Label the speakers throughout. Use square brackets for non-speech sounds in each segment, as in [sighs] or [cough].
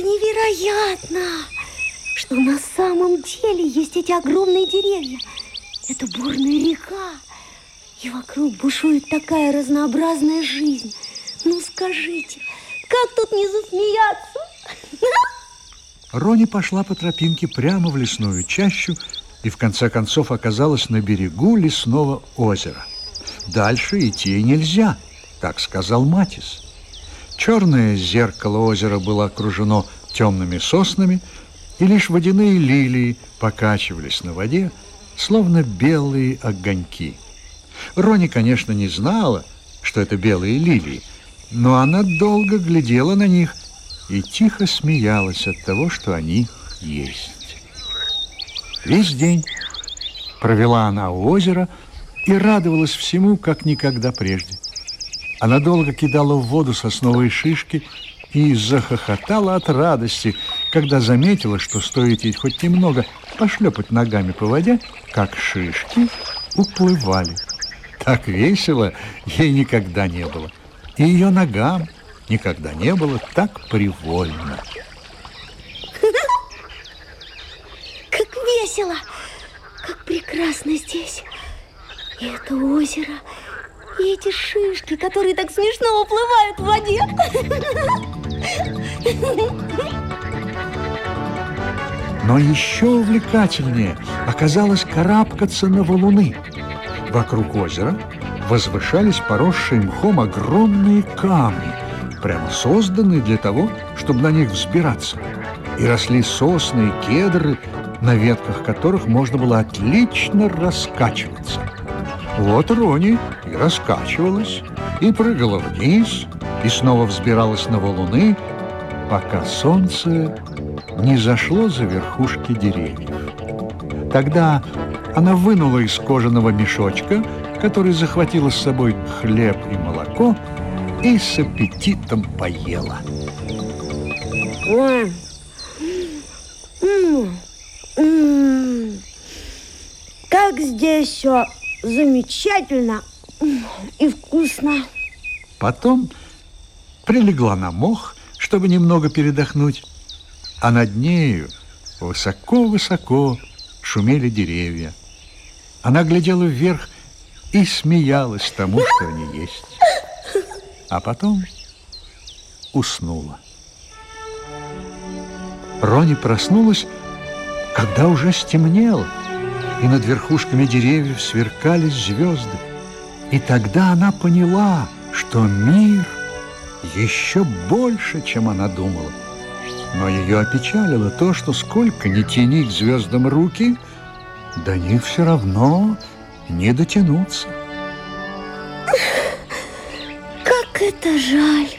Speaker 1: невероятно, что на самом деле есть эти огромные деревья. Это бурная река, и вокруг бушует такая разнообразная жизнь. Ну скажите, как тут не засмеяться?
Speaker 2: Рони пошла по тропинке прямо в лесную чащу и в конце концов оказалась на берегу лесного озера. Дальше идти нельзя, так сказал Матис. Черное зеркало озера было окружено темными соснами, и лишь водяные лилии покачивались на воде, словно белые огоньки. Рони, конечно, не знала, что это белые лилии, но она долго глядела на них и тихо смеялась от того, что они есть. Весь день провела она у озера и радовалась всему, как никогда прежде. Она долго кидала в воду сосновые шишки и захохотала от радости, когда заметила, что стоит ей хоть немного пошлепать ногами по воде, как шишки уплывали. Так весело ей никогда не было. И ее ногам никогда не было так привольно.
Speaker 1: Как весело! Как прекрасно здесь! И это озеро, и эти шишки, которые так смешно уплывают в воде.
Speaker 2: Но еще увлекательнее оказалось карабкаться на валуны. Вокруг озера возвышались поросшие мхом огромные камни, прямо созданные для того, чтобы на них взбираться. И росли сосны и кедры, на ветках которых можно было отлично раскачиваться. Вот Рони и раскачивалась, и прыгала вниз, и снова взбиралась на валуны, пока солнце не зашло за верхушки деревьев. Тогда она вынула из кожаного мешочка, который захватила с собой хлеб и молоко, и с аппетитом поела.
Speaker 1: Как здесь все замечательно и вкусно.
Speaker 2: Потом прилегла на мох, чтобы немного передохнуть, а над нею высоко-высоко шумели деревья. Она глядела вверх и смеялась тому, что они есть. А потом уснула. Рони проснулась, когда уже стемнело, и над верхушками деревьев сверкали звезды. И тогда она поняла, что мир еще больше, чем она думала. Но ее опечалило то, что сколько ни тяни к звездам руки, до них все равно не дотянуться.
Speaker 1: Как это жаль,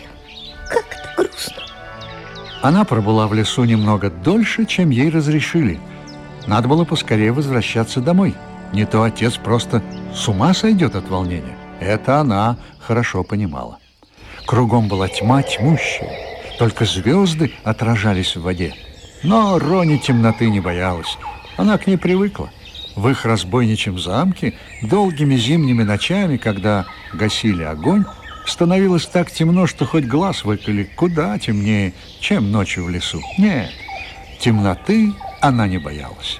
Speaker 1: как это грустно.
Speaker 2: Она пробыла в лесу немного дольше, чем ей разрешили. Надо было поскорее возвращаться домой. Не то отец просто с ума сойдет от волнения. Это она хорошо понимала. Кругом была тьма тьмущая. Только звезды отражались в воде. Но Рони темноты не боялась. Она к ней привыкла. В их разбойничьем замке долгими зимними ночами, когда гасили огонь, становилось так темно, что хоть глаз выколи куда темнее, чем ночью в лесу. Нет, темноты она не боялась.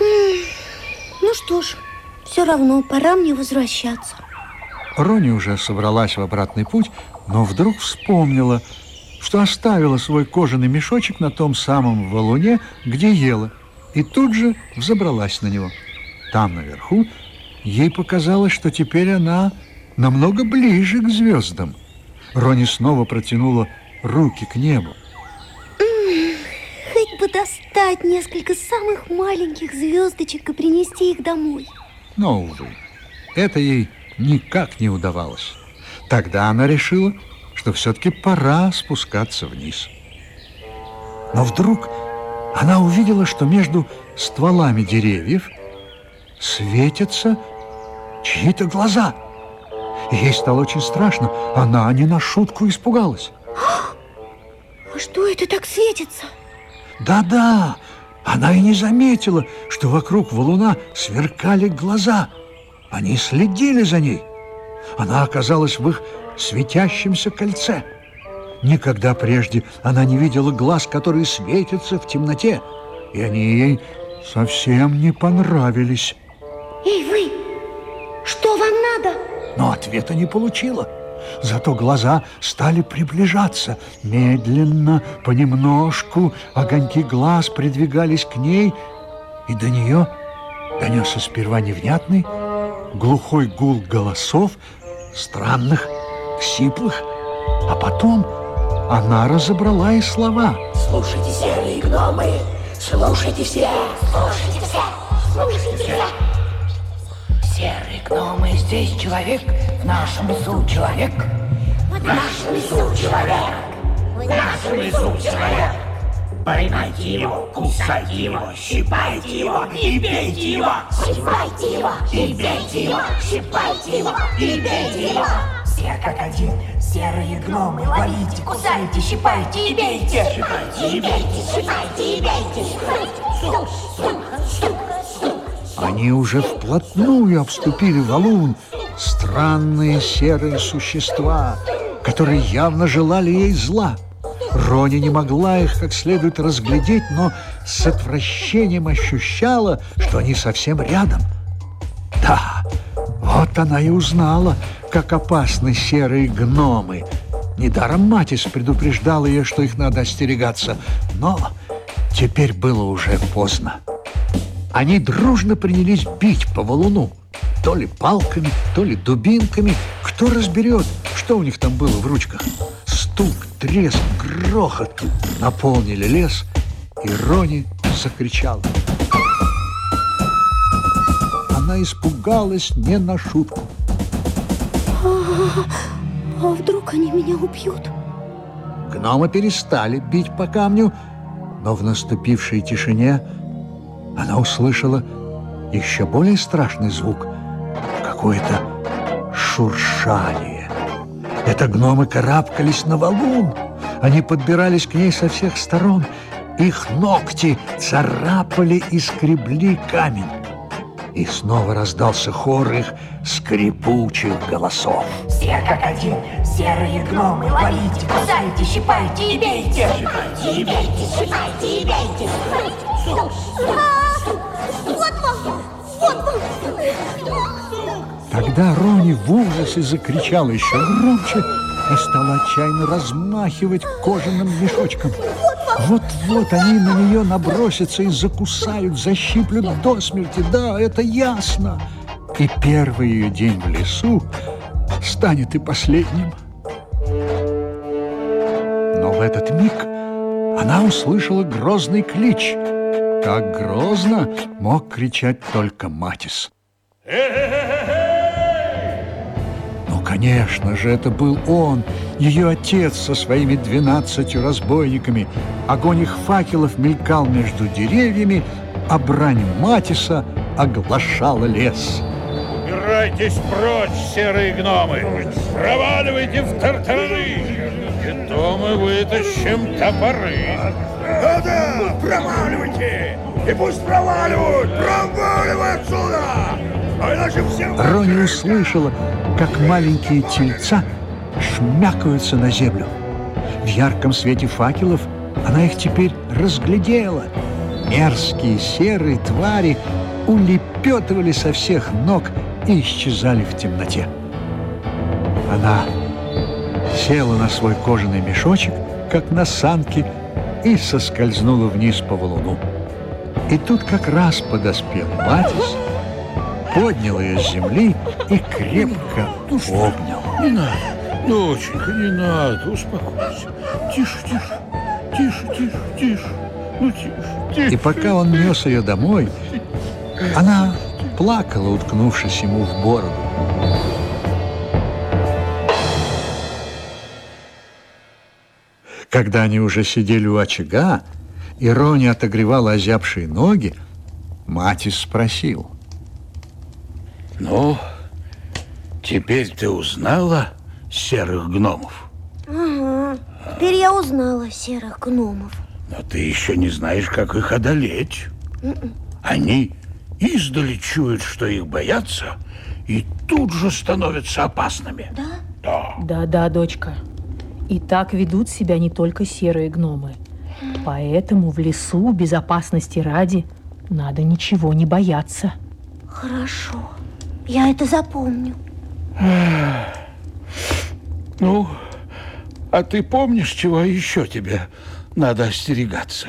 Speaker 1: Ну что ж, все равно пора мне возвращаться.
Speaker 2: Рони уже собралась в обратный путь, но вдруг вспомнила, что оставила свой кожаный мешочек на том самом валуне, где ела, и тут же взобралась на него. Там, наверху, ей показалось, что теперь она намного ближе к звездам. Рони снова протянула руки к небу.
Speaker 1: Бы достать несколько самых маленьких звездочек и принести их домой.
Speaker 2: Но, увы, это ей никак не удавалось. Тогда она решила, что все-таки пора спускаться вниз. Но вдруг она увидела, что между стволами деревьев светятся чьи-то глаза. И ей стало очень страшно. Она не на шутку испугалась.
Speaker 1: А что это так светится?
Speaker 2: Да-да, она и не заметила, что вокруг валуна сверкали глаза. Они следили за ней. Она оказалась в их светящемся кольце. Никогда прежде она не видела глаз, которые светятся в темноте, и они ей совсем не понравились.
Speaker 1: Эй, вы, что вам надо?
Speaker 2: Но ответа не получила. Зато глаза стали приближаться. Медленно, понемножку, огоньки глаз придвигались к ней, и до нее донесся сперва невнятный, глухой гул голосов, странных, сиплых, а потом она разобрала и слова.
Speaker 3: Слушайте, серые гномы, слушайте все, слушайте все, слушайте все. Серые гномы, здесь человек, в нашем лесу человек. В нашем лесу человек, в нашем лесу человек. Поймайте его, кусайте его, щипайте его и бейте его. Щипайте его и бейте его, щипайте его и бейте его. Все как один, серые гномы, ловите, кусайте, щипайте и бейте. Щипайте и бейте, щипайте и бейте. Стук, стук, стук.
Speaker 2: Они уже вплотную обступили валун. Странные серые существа, которые явно желали ей зла. Рони не могла их как следует разглядеть, но с отвращением ощущала, что они совсем рядом. Да, вот она и узнала, как опасны серые гномы. Недаром Матис предупреждал ее, что их надо остерегаться, но теперь было уже поздно. Они дружно принялись бить по валуну. То ли палками, то ли дубинками. Кто разберет, что у них там было в ручках? Стук, треск, грохот наполнили лес, и Рони закричала. Она испугалась не на шутку.
Speaker 1: А вдруг они меня убьют?
Speaker 2: Гномы перестали бить по камню, но в наступившей тишине она услышала еще более страшный звук. Какое-то шуршание. Это гномы карабкались на валун. Они подбирались к ней со всех сторон. Их ногти царапали и скребли камень. И снова раздался хор их скрипучих голосов.
Speaker 3: Все как один, серые гномы, ловите, кусайте, щипайте и бейте. Щипайте и бейте, щипайте и бейте. Стук, стук.
Speaker 1: Вот вам! Вот вам!
Speaker 2: Тогда Рони в ужасе закричала еще громче и стала отчаянно размахивать кожаным мешочком. Вот-вот они на нее набросятся и закусают, защиплют до смерти. Да, это ясно. И первый ее день в лесу станет и последним. Но в этот миг она услышала грозный клич. Так грозно мог кричать только Матис. Ну, конечно же, это был он, ее отец со своими двенадцатью разбойниками. Огонь их факелов мелькал между деревьями, а брань Матиса оглашала лес.
Speaker 4: Убирайтесь прочь, серые гномы! Проваливайте в тартарары! И то мы вытащим топоры!
Speaker 5: Да-да, проваливайте! И пусть проваливают! Проваливай отсюда! А иначе всем...
Speaker 2: Рони услышала, как маленькие тельца шмякаются на землю. В ярком свете факелов она их теперь разглядела. Мерзкие серые твари улепетывали со всех ног и исчезали в темноте. Она села на свой кожаный мешочек, как на санке, и соскользнула вниз по валуну. И тут как раз подоспел Матис, поднял ее с земли и крепко обнял.
Speaker 4: Не надо, доченька, не надо, успокойся. Тише, тише, тише, тише, тише. Ну, тише, тише.
Speaker 2: И пока он нес ее домой, она плакала, уткнувшись ему в бороду. Когда они уже сидели у очага, и Рони отогревала озябшие ноги, Матис спросил.
Speaker 4: Ну, теперь ты узнала серых гномов?
Speaker 1: Ага, теперь я узнала серых гномов.
Speaker 4: Но ты еще не знаешь, как их одолеть. Они издали чуют, что их боятся, и тут же становятся опасными.
Speaker 1: Да?
Speaker 4: Да.
Speaker 6: Да-да, дочка. И так ведут себя не только серые гномы. Поэтому в лесу безопасности ради надо ничего не бояться.
Speaker 1: Хорошо, я это запомню. [sighs]
Speaker 4: Ну, а ты помнишь, чего еще тебе надо остерегаться?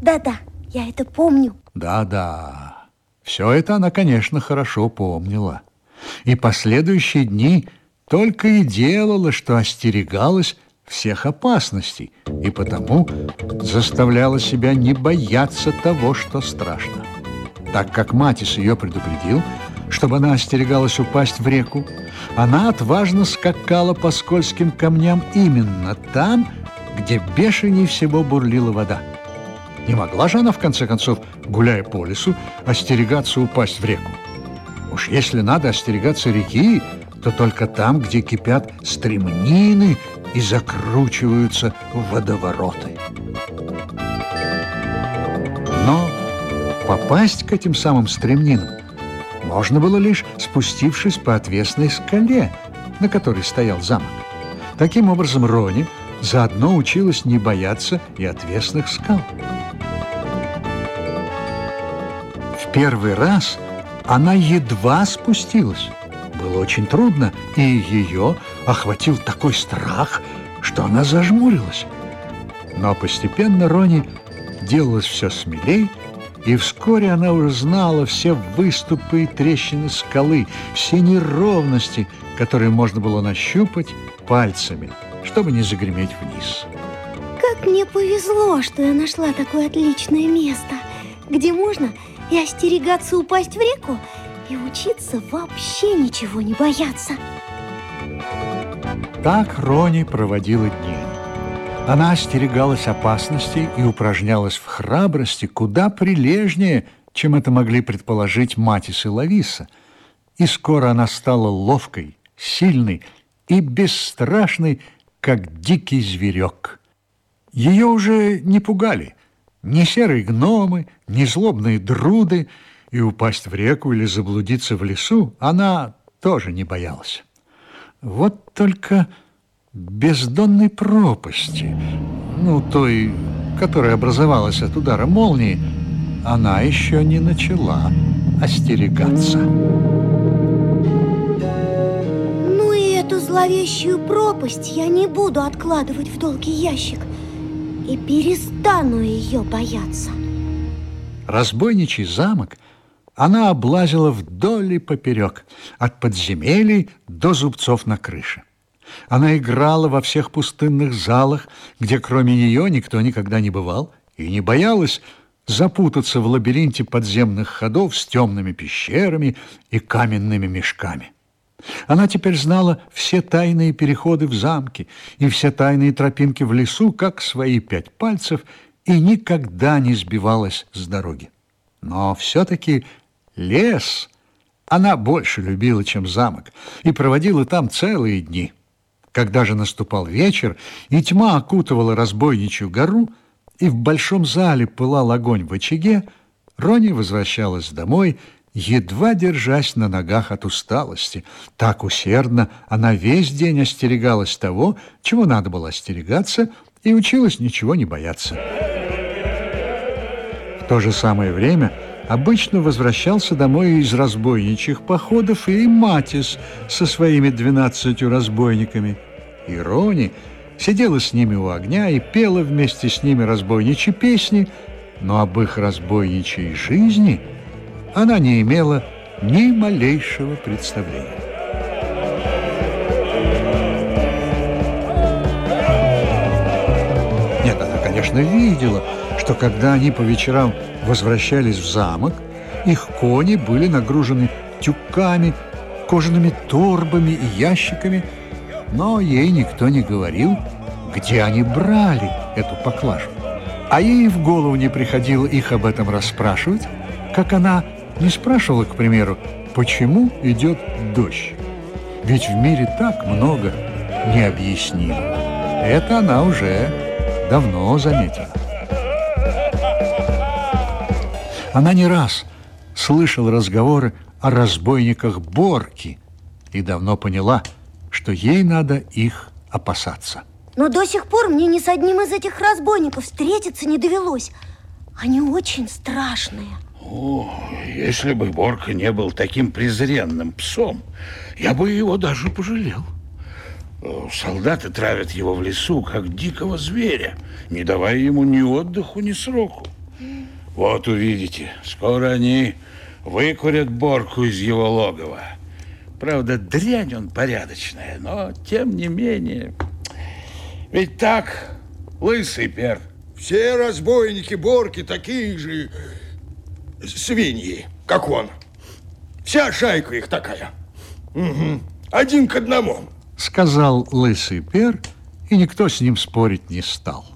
Speaker 1: Да-да, я это помню.
Speaker 2: Да-да, все это она, конечно, хорошо помнила. И последующие дни только и делала, что остерегалась всех опасностей, и потому заставляла себя не бояться того, что страшно. Так как Матис ее предупредил, чтобы она остерегалась упасть в реку, она отважно скакала по скользким камням именно там, где бешеней всего бурлила вода. Не могла же она, в конце концов, гуляя по лесу, остерегаться упасть в реку. Уж если надо остерегаться реки, то только там, где кипят стремнины и закручиваются водовороты. Но попасть к этим самым стремнинам можно было лишь спустившись по отвесной скале, на которой стоял замок. Таким образом, Рони заодно училась не бояться и отвесных скал. В первый раз она едва спустилась. Было очень трудно, и ее охватил такой страх, что она зажмурилась. Но постепенно Рони делалась все смелей, и вскоре она уже знала все выступы и трещины скалы, все неровности, которые можно было нащупать пальцами, чтобы не загреметь вниз.
Speaker 1: Как мне повезло, что я нашла такое отличное место, где можно и остерегаться упасть в реку, и учиться вообще ничего не бояться.
Speaker 2: Так Рони проводила дни. Она остерегалась опасностей и упражнялась в храбрости куда прилежнее, чем это могли предположить Матис и Лависа. И скоро она стала ловкой, сильной и бесстрашной, как дикий зверек. Ее уже не пугали ни серые гномы, ни злобные друды, и упасть в реку или заблудиться в лесу она тоже не боялась. Вот только бездонной пропасти, ну, той, которая образовалась от удара молнии, она еще не начала остерегаться.
Speaker 1: Ну и эту зловещую пропасть я не буду откладывать в долгий ящик и перестану ее бояться.
Speaker 2: Разбойничий замок она облазила вдоль и поперек, от подземелий до зубцов на крыше. Она играла во всех пустынных залах, где кроме нее никто никогда не бывал, и не боялась запутаться в лабиринте подземных ходов с темными пещерами и каменными мешками. Она теперь знала все тайные переходы в замке и все тайные тропинки в лесу, как свои пять пальцев, и никогда не сбивалась с дороги. Но все-таки лес она больше любила, чем замок, и проводила там целые дни. Когда же наступал вечер, и тьма окутывала разбойничью гору, и в большом зале пылал огонь в очаге, Рони возвращалась домой, едва держась на ногах от усталости. Так усердно она весь день остерегалась того, чего надо было остерегаться, и училась ничего не бояться. В то же самое время обычно возвращался домой из разбойничьих походов и Матис со своими двенадцатью разбойниками. И Рони сидела с ними у огня и пела вместе с ними разбойничьи песни, но об их разбойничьей жизни она не имела ни малейшего представления. Нет, она, конечно, видела, что когда они по вечерам возвращались в замок, их кони были нагружены тюками, кожаными торбами и ящиками, но ей никто не говорил, где они брали эту поклажу. А ей в голову не приходило их об этом расспрашивать, как она не спрашивала, к примеру, почему идет дождь. Ведь в мире так много необъяснимого. Это она уже давно заметила. Она не раз слышала разговоры о разбойниках Борки и давно поняла, что ей надо их опасаться.
Speaker 1: Но до сих пор мне ни с одним из этих разбойников встретиться не довелось. Они очень страшные.
Speaker 4: О, если бы Борка не был таким презренным псом, я бы его даже пожалел. Э, Солдаты травят его в лесу, как дикого зверя, не давая ему ни отдыху, ни сроку. Вот увидите, скоро они выкурят Борку из его логова. Правда, дрянь он порядочная, но тем не менее... Ведь так, лысый пер.
Speaker 5: Все разбойники Борки такие же свиньи, как он. Вся шайка их такая. Мгм. Один к одному.
Speaker 2: Сказал лысый пер, и никто с ним спорить не стал.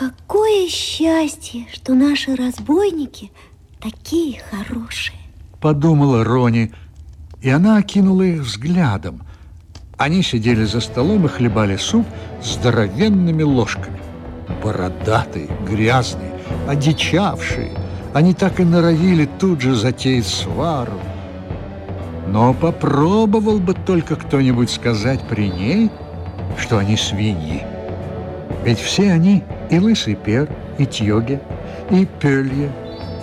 Speaker 1: Какое счастье, что наши разбойники такие хорошие.
Speaker 2: Подумала Рони, и она окинула их взглядом. Они сидели за столом и хлебали суп здоровенными ложками. Бородатые, грязные, одичавшие. Они так и норовили тут же затеять свару. Но попробовал бы только кто-нибудь сказать при ней, что они свиньи. Ведь все они, и Лысый Пер, и Тьоге, и Пелье,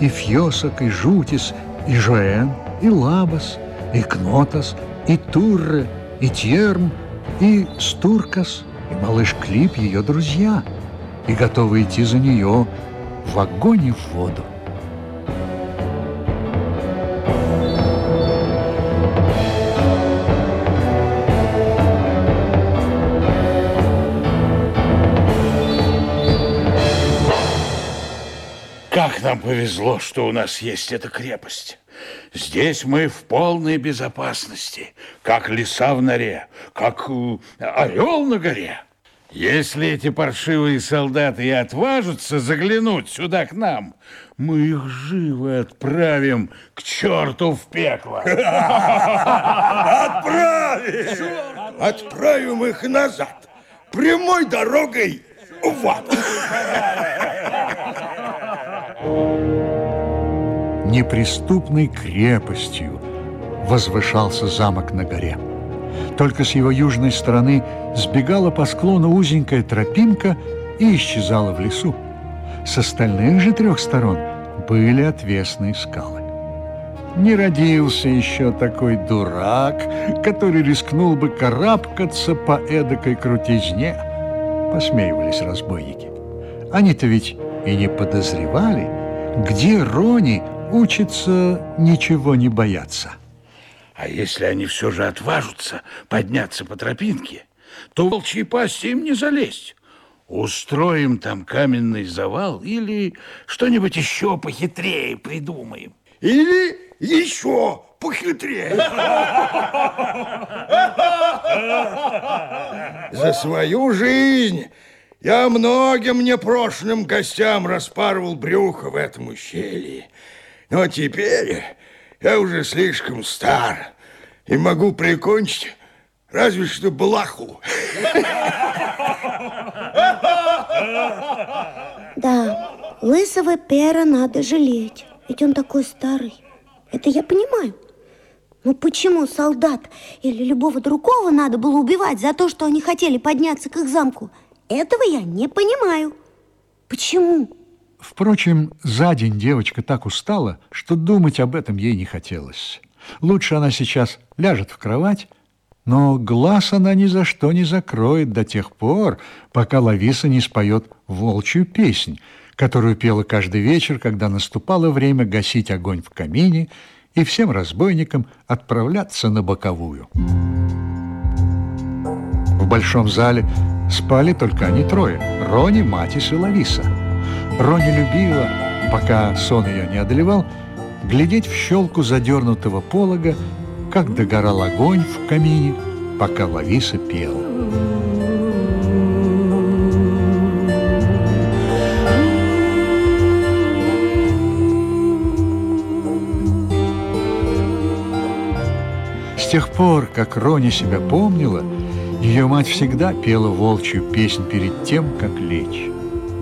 Speaker 2: и Фьосок, и Жутис, и Жоэн, и Лабас, и Кнотас, и Турре, и Тьерм, и Стуркас, и малыш Клип ее друзья, и готовы идти за нее в огонь и в воду.
Speaker 4: Нам повезло, что у нас есть эта крепость. Здесь мы в полной безопасности, как лиса в норе, как э, орел на горе. Если эти паршивые солдаты и отважатся заглянуть сюда к нам, мы их живо отправим к черту в пекло.
Speaker 5: Отправим! Отправим их назад. Прямой дорогой в ад.
Speaker 2: Неприступной крепостью возвышался замок на горе. Только с его южной стороны сбегала по склону узенькая тропинка и исчезала в лесу. С остальных же трех сторон были отвесные скалы. Не родился еще такой дурак, который рискнул бы карабкаться по эдакой крутизне, посмеивались разбойники. Они-то ведь и не подозревали, где Рони учится ничего не бояться.
Speaker 4: А если они все же отважатся подняться по тропинке, то в волчьей пасти им не залезть. Устроим там каменный завал или что-нибудь еще похитрее придумаем.
Speaker 5: Или еще похитрее. За свою жизнь я многим непрошенным гостям распарывал брюхо в этом ущелье. Но теперь я уже слишком стар и могу прикончить разве что блаху.
Speaker 1: Да, лысого пера надо жалеть, ведь он такой старый. Это я понимаю. Но почему солдат или любого другого надо было убивать за то, что они хотели подняться к их замку? Этого я не понимаю. Почему?
Speaker 2: Впрочем, за день девочка так устала, что думать об этом ей не хотелось. Лучше она сейчас ляжет в кровать, но глаз она ни за что не закроет до тех пор, пока Лависа не споет волчью песнь, которую пела каждый вечер, когда наступало время гасить огонь в камине и всем разбойникам отправляться на боковую. В большом зале спали только они трое – Рони, Матис и Лависа. Рони любила, пока сон ее не одолевал, глядеть в щелку задернутого полога, как догорал огонь в камине, пока Лависа пела. С тех пор, как Рони себя помнила, ее мать всегда пела волчью песнь перед тем, как лечь.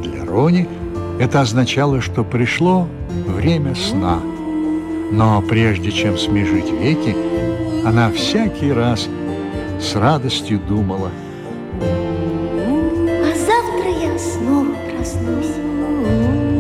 Speaker 2: Для Рони это означало, что пришло время сна. Но прежде чем смежить веки, она всякий раз с радостью думала.
Speaker 1: А завтра я снова проснусь.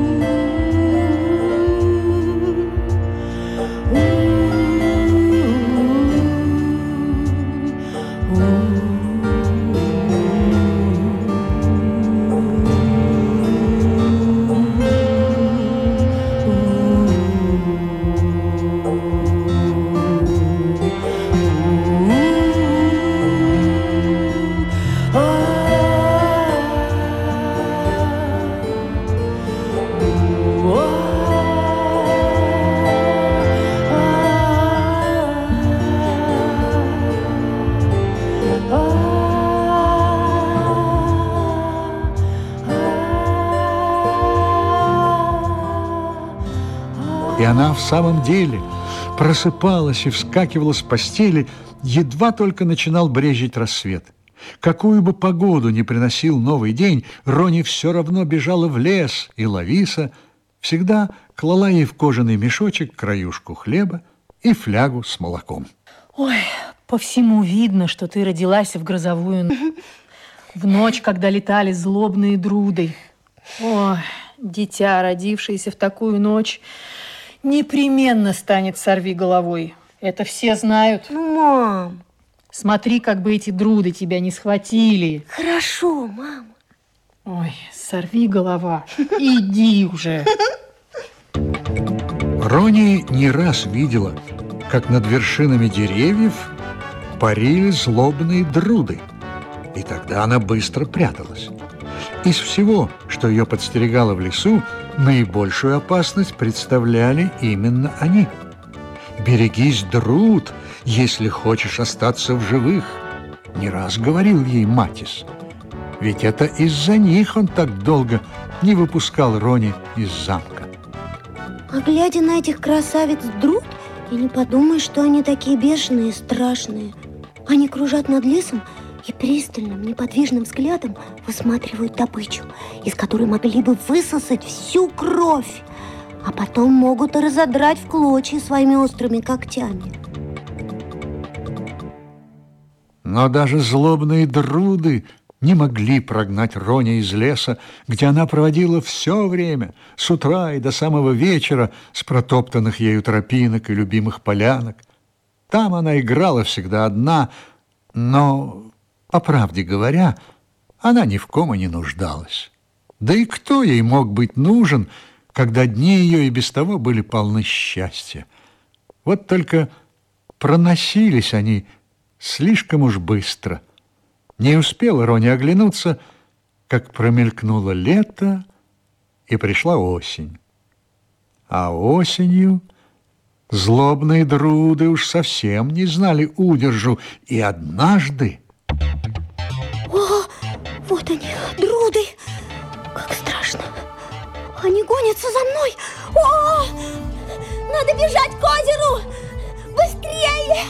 Speaker 2: Она в самом деле просыпалась и вскакивала с постели, едва только начинал брежить рассвет. Какую бы погоду ни приносил новый день, Рони все равно бежала в лес, и Лависа всегда клала ей в кожаный мешочек краюшку хлеба и флягу с молоком.
Speaker 6: Ой, по всему видно, что ты родилась в грозовую в ночь, когда летали злобные друды. Ой, дитя, родившееся в такую ночь, непременно станет сорви головой. Это все знают.
Speaker 1: Ну, мам,
Speaker 6: Смотри, как бы эти друды тебя не схватили.
Speaker 1: хорошо, мам.
Speaker 6: Ой, сорви голова. Иди уже.
Speaker 2: Рони не раз видела, как над вершинами деревьев парили злобные друды. И тогда она быстро пряталась. Из всего, что ее подстерегало в лесу, наибольшую опасность представляли именно они. «Берегись, друд, если хочешь остаться в живых», не раз говорил ей Матис. Ведь это из-за них он так долго не выпускал Рони из замка.
Speaker 1: А глядя на этих красавиц друд, и не подумай, что они такие бешеные и страшные. Они кружат над лесом и пристальным, неподвижным взглядом высматривают добычу, из которой могли бы высосать всю кровь, а потом могут разодрать в клочья своими острыми когтями.
Speaker 2: Но даже злобные друды не могли прогнать Рони из леса, где она проводила все время, с утра и до самого вечера, с протоптанных ею тропинок и любимых полянок. Там она играла всегда одна, но, по правде говоря, она ни в ком и не нуждалась. Да и кто ей мог быть нужен, когда дни ее и без того были полны счастья? Вот только проносились они слишком уж быстро. Не успела Рони оглянуться, как промелькнуло лето, и пришла осень. А осенью злобные друды уж совсем не знали удержу, и однажды...
Speaker 1: Вот они, друды! Как страшно! Они гонятся за мной! О, надо бежать к озеру! Быстрее!